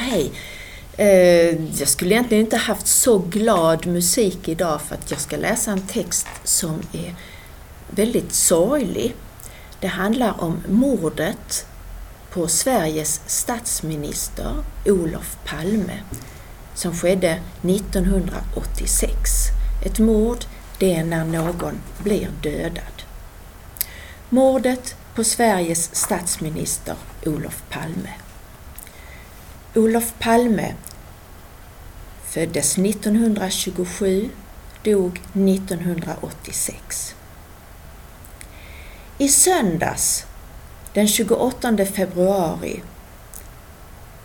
Hej. Eh, jag skulle egentligen inte haft så glad musik idag för att jag ska läsa en text som är väldigt sorglig. Det handlar om mordet på Sveriges statsminister Olof Palme som skedde 1986. Ett mord, det är när någon blir dödad. Mordet på Sveriges statsminister Olof Palme. Olof Palme föddes 1927, dog 1986. I söndags, den 28 februari,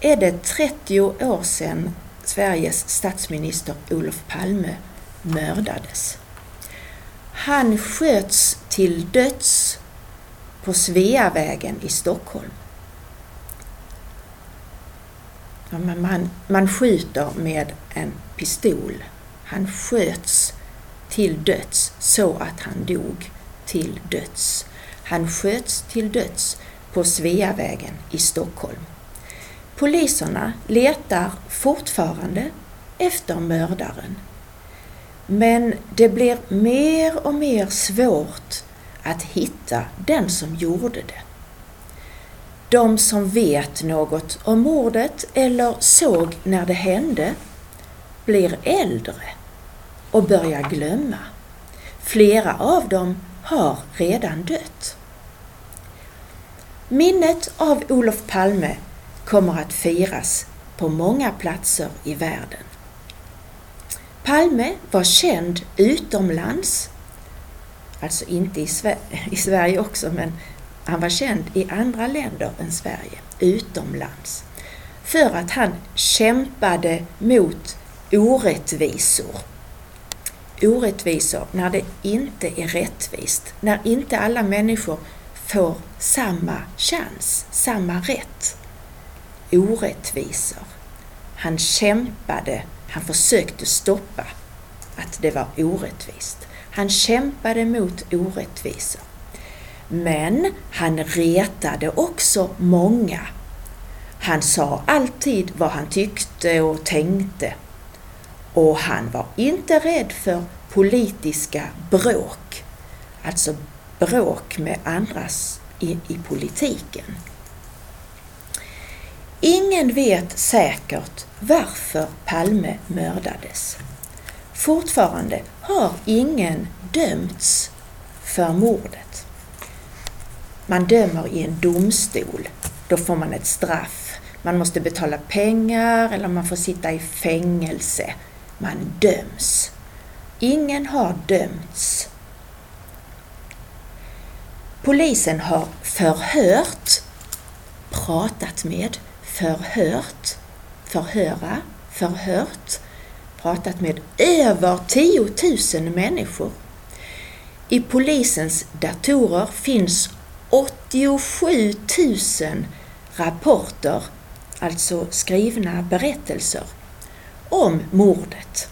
är det 30 år sedan Sveriges statsminister Olof Palme mördades. Han sköts till döds på Sveavägen i Stockholm. Man, man skjuter med en pistol. Han sköts till döds så att han dog till döds. Han sköts till döds på Sveavägen i Stockholm. Poliserna letar fortfarande efter mördaren. Men det blir mer och mer svårt att hitta den som gjorde det. De som vet något om mordet eller såg när det hände blir äldre och börjar glömma. Flera av dem har redan dött. Minnet av Olof Palme kommer att firas på många platser i världen. Palme var känd utomlands, alltså inte i, i Sverige också, men han var känd i andra länder än Sverige, utomlands, för att han kämpade mot orättvisor. Orättvisor när det inte är rättvist, när inte alla människor får samma chans, samma rätt. Orättvisor. Han kämpade, han försökte stoppa att det var orättvist. Han kämpade mot orättvisor. Men han retade också många. Han sa alltid vad han tyckte och tänkte. Och han var inte rädd för politiska bråk. Alltså bråk med andras i, i politiken. Ingen vet säkert varför Palme mördades. Fortfarande har ingen dömts för mordet. Man dömer i en domstol. Då får man ett straff. Man måste betala pengar eller man får sitta i fängelse. Man döms. Ingen har dömts. Polisen har förhört, pratat med, förhört, förhöra, förhört, pratat med över 10 000 människor. I polisens datorer finns 87 000 rapporter, alltså skrivna berättelser, om mordet.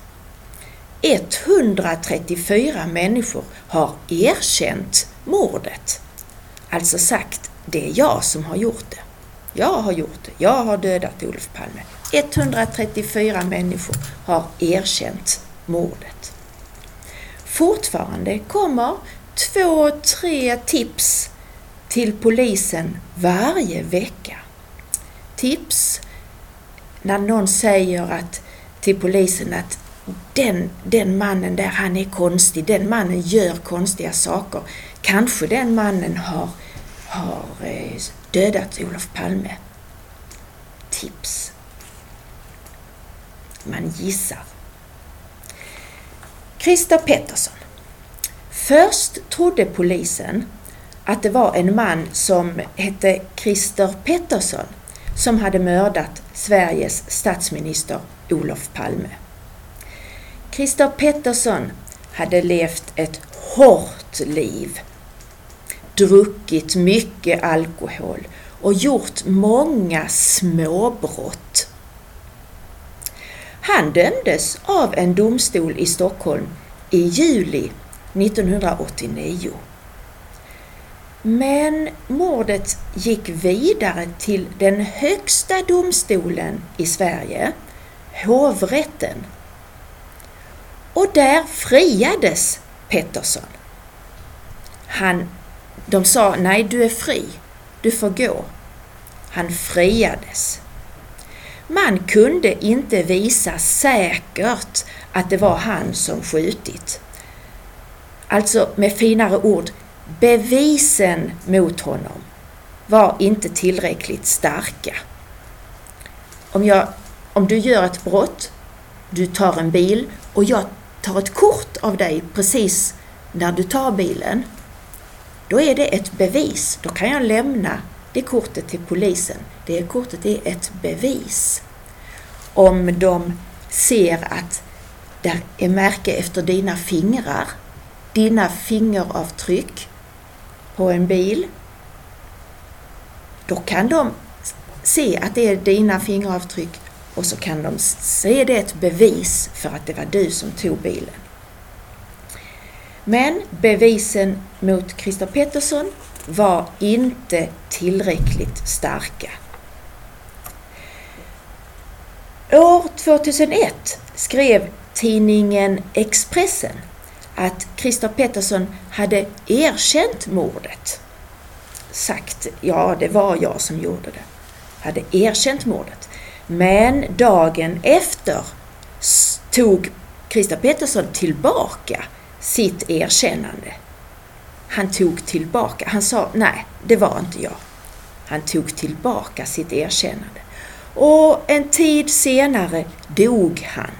134 människor har erkänt mordet. Alltså sagt, det är jag som har gjort det. Jag har gjort det. Jag har dödat Olof Palme. 134 människor har erkänt mordet. Fortfarande kommer två, tre tips till polisen varje vecka. Tips när någon säger att, till polisen att den, den mannen där, han är konstig, den mannen gör konstiga saker. Kanske den mannen har, har eh, dödat Olof Palme. Tips. Man gissar. Christer Pettersson. Först trodde polisen att det var en man som hette Christer Pettersson som hade mördat Sveriges statsminister Olof Palme. Christer Pettersson hade levt ett hårt liv, druckit mycket alkohol och gjort många småbrott. Han dömdes av en domstol i Stockholm i juli 1989. Men mordet gick vidare till den högsta domstolen i Sverige, hovrätten. Och där friades Pettersson. Han, de sa nej, du är fri, du får gå. Han friades. Man kunde inte visa säkert att det var han som skjutit. Alltså med finare ord, bevisen mot honom var inte tillräckligt starka. Om, jag, om du gör ett brott, du tar en bil och jag tar ett kort av dig precis när du tar bilen, då är det ett bevis. Då kan jag lämna det kortet till polisen. Det kortet är ett bevis. Om de ser att det är märke efter dina fingrar, dina fingeravtryck på en bil, då kan de se att det är dina fingeravtryck och så kan de se det ett bevis för att det var du som tog bilen. Men bevisen mot Christer Pettersson var inte tillräckligt starka. År 2001 skrev tidningen Expressen att Christer Pettersson hade erkänt mordet. Sagt, ja det var jag som gjorde det. Hade erkänt mordet. Men dagen efter tog Christer Pettersson tillbaka sitt erkännande. Han tog tillbaka, han sa nej, det var inte jag. Han tog tillbaka sitt erkännande. Och en tid senare dog han.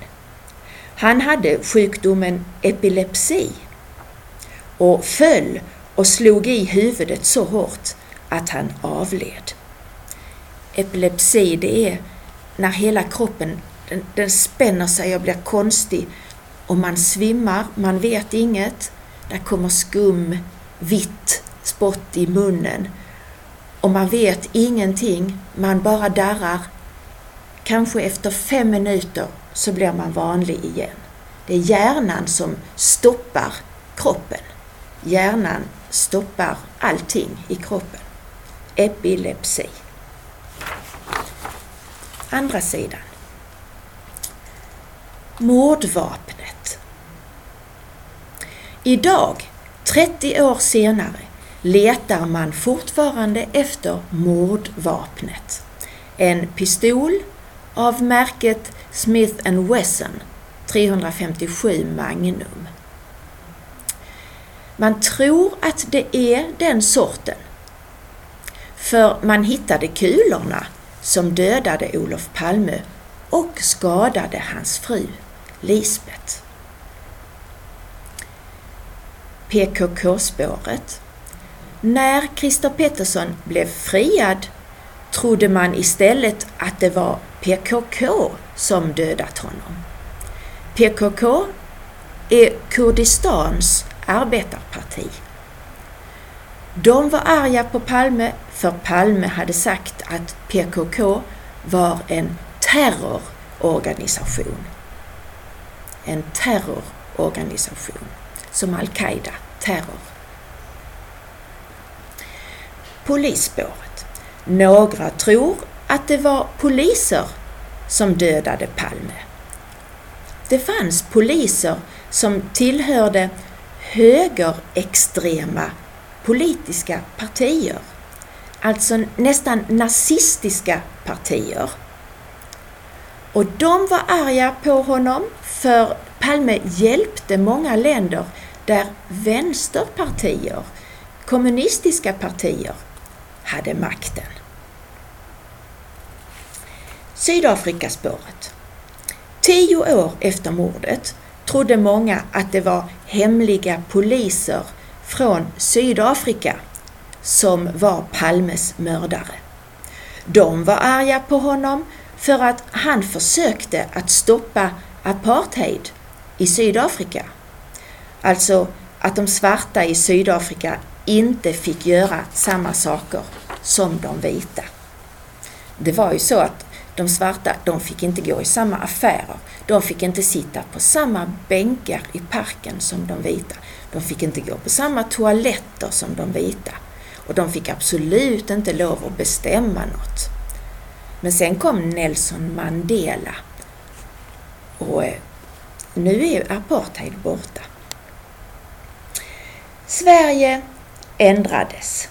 Han hade sjukdomen epilepsi och föll och slog i huvudet så hårt att han avled. Epilepsi det är när hela kroppen den, den spänner sig och blir konstig och man svimmar, man vet inget. Där kommer skum, vitt spott i munnen och man vet ingenting, man bara darrar. Kanske efter fem minuter så blir man vanlig igen. Det är hjärnan som stoppar kroppen. Hjärnan stoppar allting i kroppen. Epilepsi. Andra sidan. Mordvapnet. Idag, 30 år senare, letar man fortfarande efter mordvapnet. En pistol av märket Smith Wesson 357 Magnum. Man tror att det är den sorten. För man hittade kulorna som dödade Olof Palme och skadade hans fru Lisbeth. PKK-spåret. När Christer Pettersson blev friad trodde man istället att det var PKK som dödat honom. PKK är Kurdistans arbetarparti. De var arga på Palme för Palme hade sagt att PKK var en terrororganisation. En terrororganisation, som Al-Qaida, terror. Polisspåret. Några tror att det var poliser som dödade Palme. Det fanns poliser som tillhörde högerextrema politiska partier, alltså nästan nazistiska partier. Och de var arga på honom för Palme hjälpte många länder där vänsterpartier, kommunistiska partier, hade makten. Sydafrikaspåret. Tio år efter mordet trodde många att det var hemliga poliser från Sydafrika som var Palmes mördare. De var arga på honom för att han försökte att stoppa apartheid i Sydafrika. Alltså att de svarta i Sydafrika inte fick göra samma saker som de vita. Det var ju så att de svarta, de fick inte gå i samma affärer. De fick inte sitta på samma bänkar i parken som de vita. De fick inte gå på samma toaletter som de vita. och de fick absolut inte lov att bestämma något. Men sen kom Nelson Mandela och eh, nu är apartheid borta. Sverige ändrades.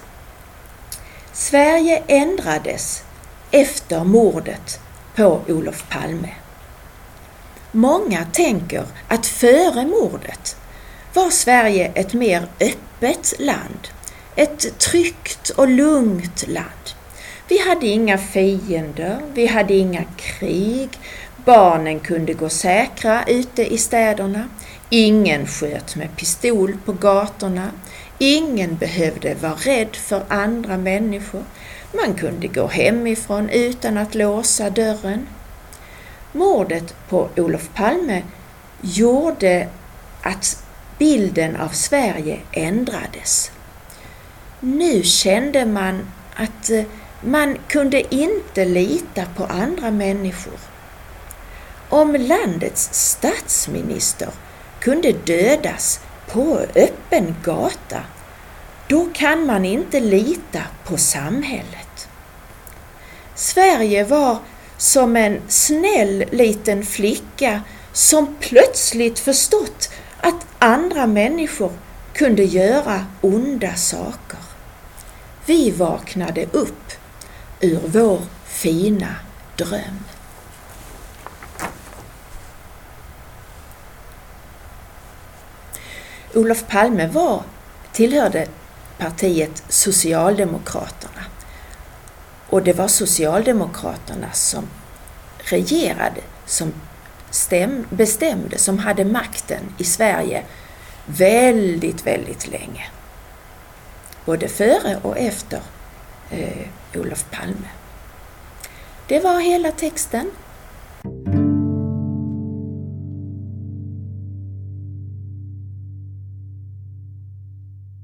Sverige ändrades efter mordet på Olof Palme. Många tänker att före mordet var Sverige ett mer öppet land, ett tryggt och lugnt land. Vi hade inga fiender, vi hade inga krig, barnen kunde gå säkra ute i städerna, ingen sköt med pistol på gatorna, ingen behövde vara rädd för andra människor, man kunde gå hemifrån utan att låsa dörren. Mordet på Olof Palme gjorde att bilden av Sverige ändrades. Nu kände man att eh, man kunde inte lita på andra människor. Om landets statsminister kunde dödas på öppen gata, då kan man inte lita på samhället. Sverige var som en snäll liten flicka som plötsligt förstått att andra människor kunde göra onda saker. Vi vaknade upp ur vår fina dröm. Olof Palme var, tillhörde partiet Socialdemokraterna. Och det var Socialdemokraterna som regerade, som stäm, bestämde, som hade makten i Sverige väldigt, väldigt länge. Både före och efter eh, Olof Palme. Det var hela texten